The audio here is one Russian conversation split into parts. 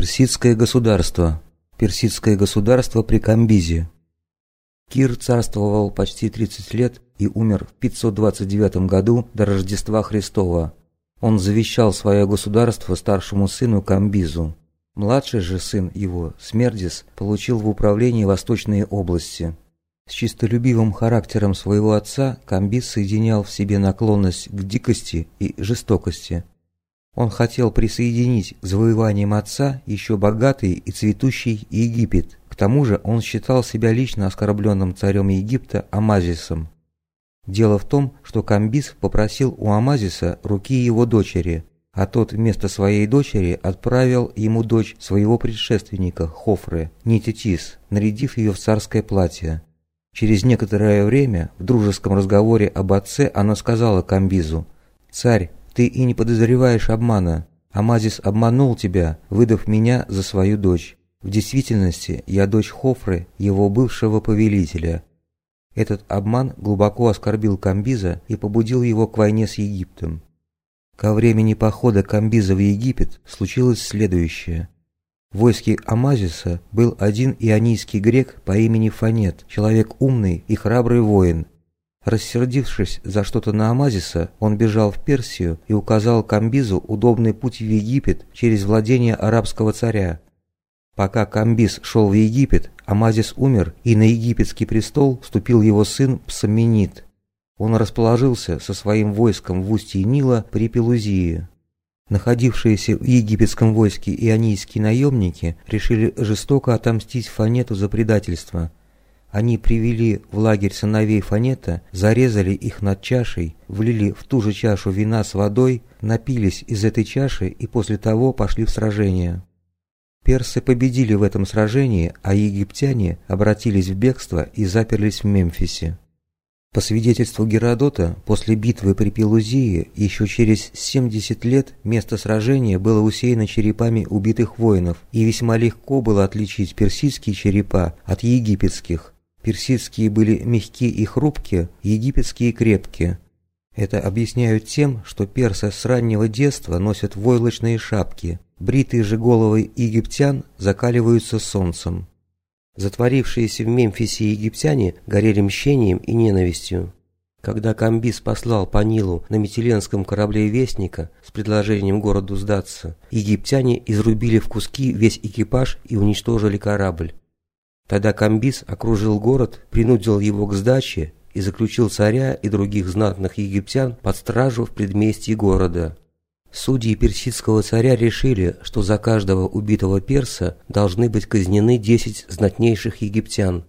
Персидское государство. Персидское государство при Камбизе. Кир царствовал почти 30 лет и умер в 529 году до Рождества Христова. Он завещал свое государство старшему сыну Камбизу. Младший же сын его, Смердис, получил в управлении восточные области. С чистолюбивым характером своего отца Камбиз соединял в себе наклонность к дикости и жестокости – он хотел присоединить к завоеваниям отца еще богатый и цветущий Египет. К тому же он считал себя лично оскорбленным царем Египта Амазисом. Дело в том, что Камбис попросил у Амазиса руки его дочери, а тот вместо своей дочери отправил ему дочь своего предшественника Хофры, Нититис, нарядив ее в царское платье. Через некоторое время в дружеском разговоре об отце она сказала Камбизу, «Царь, ты и не подозреваешь обмана. Амазис обманул тебя, выдав меня за свою дочь. В действительности я дочь Хофры, его бывшего повелителя. Этот обман глубоко оскорбил Камбиза и побудил его к войне с Египтом. Ко времени похода Камбиза в Египет случилось следующее. В войске Амазиса был один ионийский грек по имени Фанет, человек умный и храбрый воин, Рассердившись за что-то на Амазиса, он бежал в Персию и указал Камбизу удобный путь в Египет через владение арабского царя. Пока Камбиз шел в Египет, Амазис умер, и на египетский престол вступил его сын Псаменит. Он расположился со своим войском в устье Нила при Пелузии. Находившиеся в египетском войске ионийские наемники решили жестоко отомстить Фанету за предательство – они привели в лагерь сыновей Фанета, зарезали их над чашей, влили в ту же чашу вина с водой, напились из этой чаши и после того пошли в сражение. Персы победили в этом сражении, а египтяне обратились в бегство и заперлись в Мемфисе. По свидетельству Геродота, после битвы при Пелузии еще через 70 лет место сражения было усеяно черепами убитых воинов, и весьма легко было отличить персидские черепа от египетских, Персидские были мягкие и хрупкие, египетские крепкие. Это объясняют тем, что персы с раннего детства носят войлочные шапки, бритые же головы египтян закаливаются солнцем. Затворившиеся в Мемфисе египтяне горели мщением и ненавистью. Когда Камбис послал по Нилу на Метеленском корабле Вестника с предложением городу сдаться, египтяне изрубили в куски весь экипаж и уничтожили корабль. Тогда Камбис окружил город, принудил его к сдаче и заключил царя и других знатных египтян под стражу в предместье города. Судьи персидского царя решили, что за каждого убитого перса должны быть казнены десять знатнейших египтян.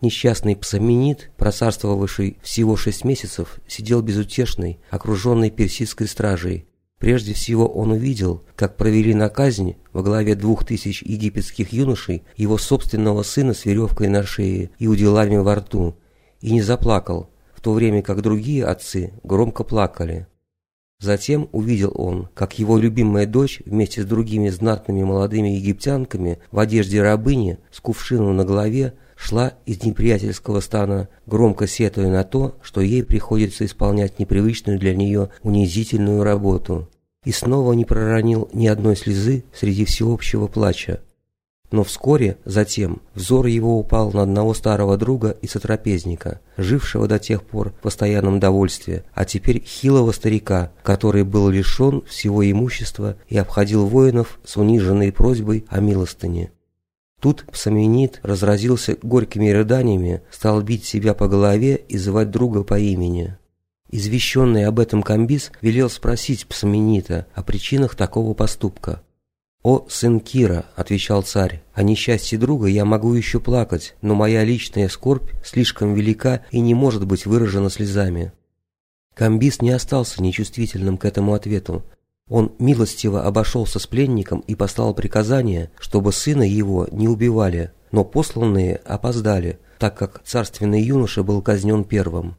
Несчастный псаменит, просарствовавший всего шесть месяцев, сидел безутешный, окруженный персидской стражей, Прежде всего он увидел, как провели на казнь во главе двух тысяч египетских юношей его собственного сына с веревкой на шее и уделами во рту, и не заплакал, в то время как другие отцы громко плакали. Затем увидел он, как его любимая дочь вместе с другими знатными молодыми египтянками в одежде рабыни с кувшином на голове шла из неприятельского стана, громко сетуя на то, что ей приходится исполнять непривычную для нее унизительную работу. И снова не проронил ни одной слезы среди всеобщего плача. Но вскоре затем взор его упал на одного старого друга и сотрапезника, жившего до тех пор в постоянном довольстве, а теперь хилого старика, который был лишен всего имущества и обходил воинов с униженной просьбой о милостыне. Тут Псаменит разразился горькими рыданиями, стал бить себя по голове и звать друга по имени. Извещенный об этом Камбис велел спросить Псаменита о причинах такого поступка. «О, сын Кира», — отвечал царь, — «о несчастье друга я могу еще плакать, но моя личная скорбь слишком велика и не может быть выражена слезами». Камбис не остался нечувствительным к этому ответу. Он милостиво обошелся с пленником и послал приказание, чтобы сына его не убивали, но посланные опоздали, так как царственный юноша был казнен первым.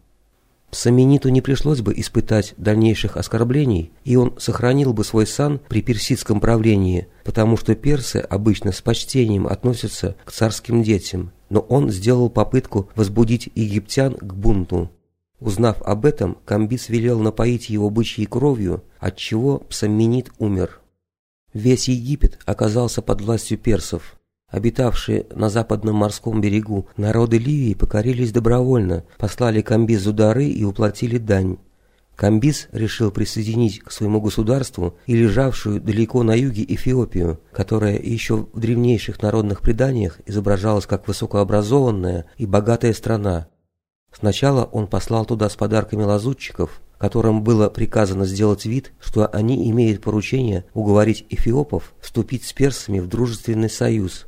Псамениту не пришлось бы испытать дальнейших оскорблений, и он сохранил бы свой сан при персидском правлении, потому что персы обычно с почтением относятся к царским детям, но он сделал попытку возбудить египтян к бунту. Узнав об этом, Камбис велел напоить его бычьей кровью, отчего Псамменит умер. Весь Египет оказался под властью персов. Обитавшие на западном морском берегу народы Ливии покорились добровольно, послали Камбизу дары и уплатили дань. Камбиз решил присоединить к своему государству и лежавшую далеко на юге Эфиопию, которая еще в древнейших народных преданиях изображалась как высокообразованная и богатая страна. Сначала он послал туда с подарками лазутчиков, которым было приказано сделать вид, что они имеют поручение уговорить эфиопов вступить с персами в дружественный союз.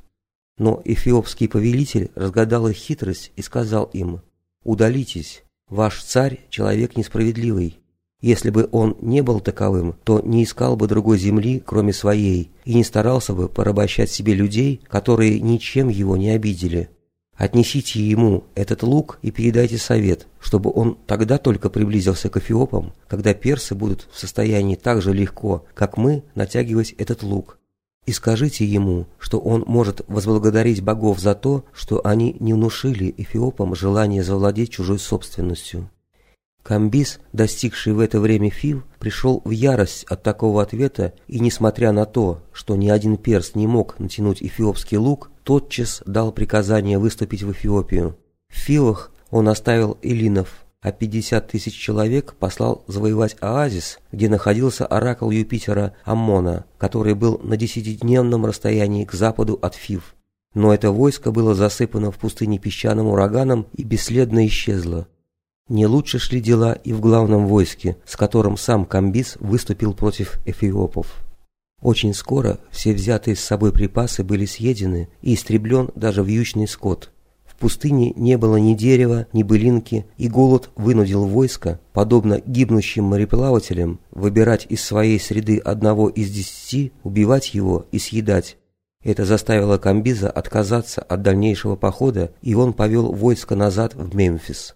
Но эфиопский повелитель разгадал их хитрость и сказал им «Удалитесь, ваш царь – человек несправедливый, если бы он не был таковым, то не искал бы другой земли, кроме своей, и не старался бы порабощать себе людей, которые ничем его не обидели. Отнесите ему этот лук и передайте совет, чтобы он тогда только приблизился к эфиопам, когда персы будут в состоянии так же легко, как мы, натягивать этот лук. И скажите ему, что он может возблагодарить богов за то, что они не внушили эфиопам желание завладеть чужой собственностью. Камбис, достигший в это время Фив, пришел в ярость от такого ответа и, несмотря на то, что ни один перс не мог натянуть эфиопский лук, тотчас дал приказание выступить в Эфиопию. В Фивах он оставил эллинов, а 50 тысяч человек послал завоевать оазис, где находился оракул Юпитера Аммона, который был на десятидневном расстоянии к западу от Фив. Но это войско было засыпано в пустыне песчаным ураганом и бесследно исчезло. Не лучше шли дела и в главном войске, с которым сам Камбис выступил против эфиопов. Очень скоро все взятые с собой припасы были съедены и истреблен даже вьючный скот. В пустыне не было ни дерева, ни былинки, и голод вынудил войско, подобно гибнущим мореплавателям, выбирать из своей среды одного из десяти, убивать его и съедать. Это заставило Камбиза отказаться от дальнейшего похода, и он повел войско назад в Мемфис.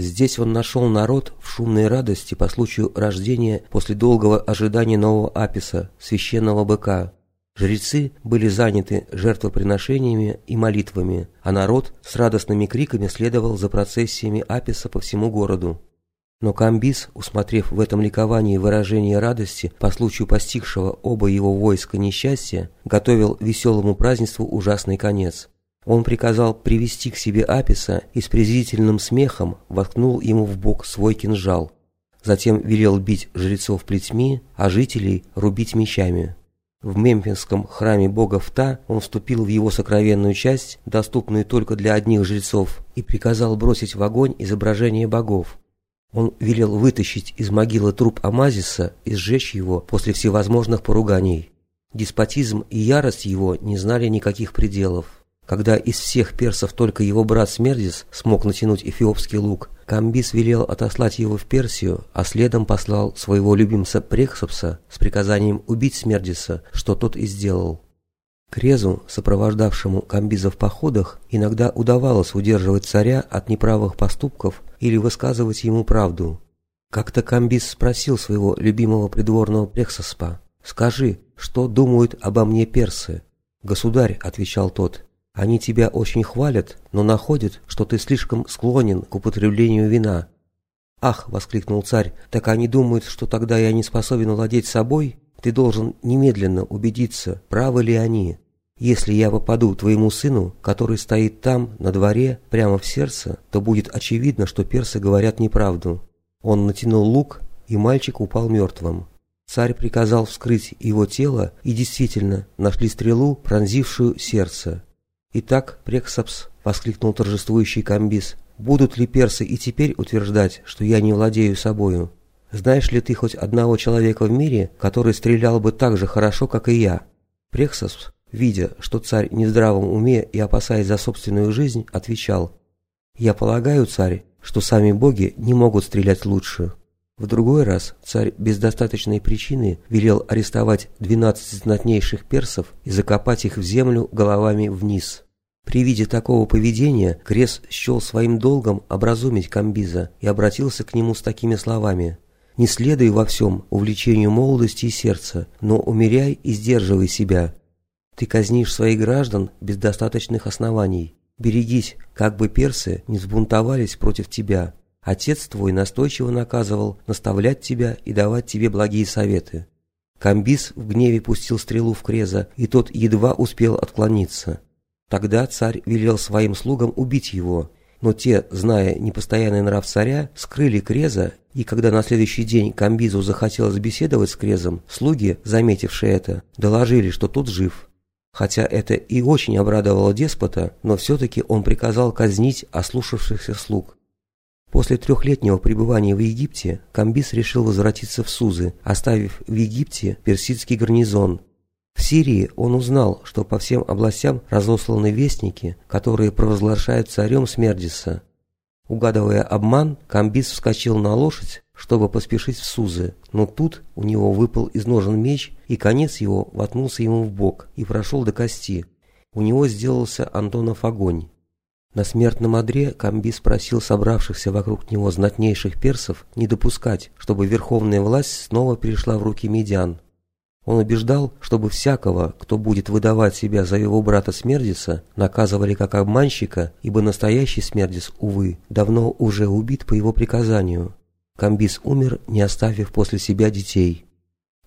Здесь он нашел народ в шумной радости по случаю рождения после долгого ожидания нового Аписа, священного быка. Жрецы были заняты жертвоприношениями и молитвами, а народ с радостными криками следовал за процессиями Аписа по всему городу. Но Камбис, усмотрев в этом ликовании выражение радости по случаю постигшего оба его войска несчастья, готовил веселому празднеству ужасный конец. Он приказал привести к себе Аписа и с презрительным смехом воткнул ему в бок свой кинжал. Затем велел бить жрецов плетьми, а жителей рубить мечами. В мемфисском храме бога Фта он вступил в его сокровенную часть, доступную только для одних жрецов, и приказал бросить в огонь изображение богов. Он велел вытащить из могилы труп Амазиса и сжечь его после всевозможных поруганий. Деспотизм и ярость его не знали никаких пределов. Когда из всех персов только его брат Смердис смог натянуть эфиопский лук, Камбис велел отослать его в Персию, а следом послал своего любимца Прексопса с приказанием убить Смердиса, что тот и сделал. Крезу, сопровождавшему Камбиза в походах, иногда удавалось удерживать царя от неправых поступков или высказывать ему правду. Как-то Камбиз спросил своего любимого придворного Прексоспа, «Скажи, что думают обо мне персы?» «Государь», — отвечал тот, они тебя очень хвалят, но находят, что ты слишком склонен к употреблению вина. «Ах!» – воскликнул царь, – «так они думают, что тогда я не способен владеть собой? Ты должен немедленно убедиться, правы ли они. Если я попаду твоему сыну, который стоит там, на дворе, прямо в сердце, то будет очевидно, что персы говорят неправду». Он натянул лук, и мальчик упал мертвым. Царь приказал вскрыть его тело, и действительно нашли стрелу, пронзившую сердце. «Итак, Прексапс», — воскликнул торжествующий комбис, — «будут ли персы и теперь утверждать, что я не владею собою? Знаешь ли ты хоть одного человека в мире, который стрелял бы так же хорошо, как и я?» Прексапс, видя, что царь не в здравом уме и опасаясь за собственную жизнь, отвечал, «Я полагаю, царь, что сами боги не могут стрелять лучше». В другой раз царь без достаточной причины велел арестовать 12 знатнейших персов и закопать их в землю головами вниз. При виде такого поведения Крес счел своим долгом образумить Камбиза и обратился к нему с такими словами «Не следуй во всем увлечению молодости и сердца, но умеряй и сдерживай себя. Ты казнишь своих граждан без достаточных оснований. Берегись, как бы персы не взбунтовались против тебя». Отец твой настойчиво наказывал наставлять тебя и давать тебе благие советы. Камбис в гневе пустил стрелу в Креза, и тот едва успел отклониться. Тогда царь велел своим слугам убить его, но те, зная непостоянный нрав царя, скрыли Креза, и когда на следующий день Камбизу захотелось беседовать с Крезом, слуги, заметившие это, доложили, что тот жив. Хотя это и очень обрадовало деспота, но все-таки он приказал казнить ослушавшихся слуг. После трехлетнего пребывания в Египте Камбис решил возвратиться в Сузы, оставив в Египте персидский гарнизон. В Сирии он узнал, что по всем областям разосланы вестники, которые провозглашают царем Смердиса. Угадывая обман, Камбис вскочил на лошадь, чтобы поспешить в Сузы, но тут у него выпал из ножен меч, и конец его воткнулся ему в бок и прошел до кости. У него сделался Антонов огонь. На смертном одре Камбис просил собравшихся вокруг него знатнейших персов не допускать, чтобы верховная власть снова перешла в руки медиан. Он убеждал, чтобы всякого, кто будет выдавать себя за его брата Смердиса, наказывали как обманщика, ибо настоящий Смердис, увы, давно уже убит по его приказанию. Камбис умер, не оставив после себя детей.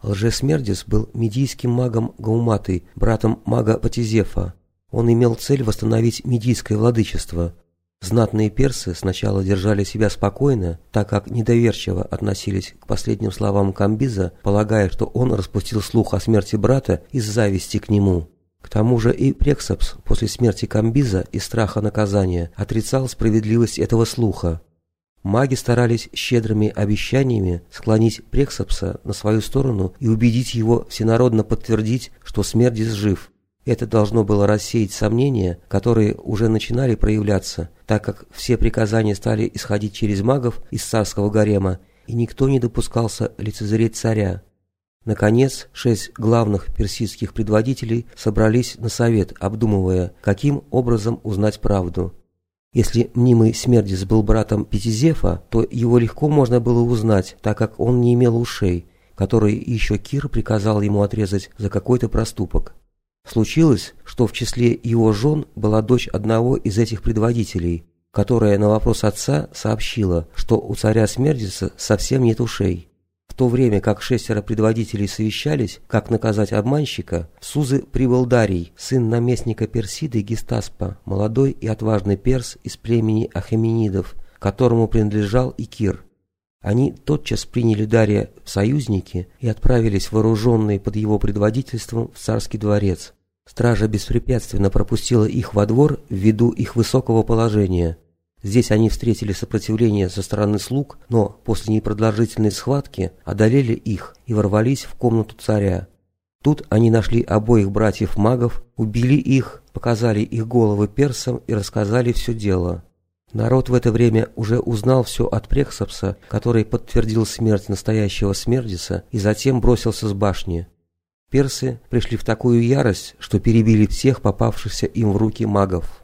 Лжесмердис был медийским магом Гауматы, братом мага Патизефа, он имел цель восстановить медийское владычество. Знатные персы сначала держали себя спокойно, так как недоверчиво относились к последним словам Камбиза, полагая, что он распустил слух о смерти брата из зависти к нему. К тому же и Прексапс после смерти Камбиза из страха наказания отрицал справедливость этого слуха. Маги старались щедрыми обещаниями склонить Прексапса на свою сторону и убедить его всенародно подтвердить, что Смердис жив. Это должно было рассеять сомнения, которые уже начинали проявляться, так как все приказания стали исходить через магов из царского гарема, и никто не допускался лицезреть царя. Наконец, шесть главных персидских предводителей собрались на совет, обдумывая, каким образом узнать правду. Если мнимый Смердис был братом Пятизефа, то его легко можно было узнать, так как он не имел ушей, которые еще Кир приказал ему отрезать за какой-то проступок. Случилось, что в числе его жен была дочь одного из этих предводителей, которая на вопрос отца сообщила, что у царя Смердиса совсем нет ушей. В то время как шестеро предводителей совещались, как наказать обманщика, в Сузы прибыл Дарий, сын наместника Персиды Гестаспа, молодой и отважный перс из племени Ахеменидов, которому принадлежал и Кир. Они тотчас приняли Дария в союзники и отправились вооруженные под его предводительством в царский дворец. Стража беспрепятственно пропустила их во двор ввиду их высокого положения. Здесь они встретили сопротивление со стороны слуг, но после непродолжительной схватки одолели их и ворвались в комнату царя. Тут они нашли обоих братьев-магов, убили их, показали их головы персам и рассказали все дело. Народ в это время уже узнал все от Прексапса, который подтвердил смерть настоящего Смердиса и затем бросился с башни. Персы пришли в такую ярость, что перебили всех попавшихся им в руки магов.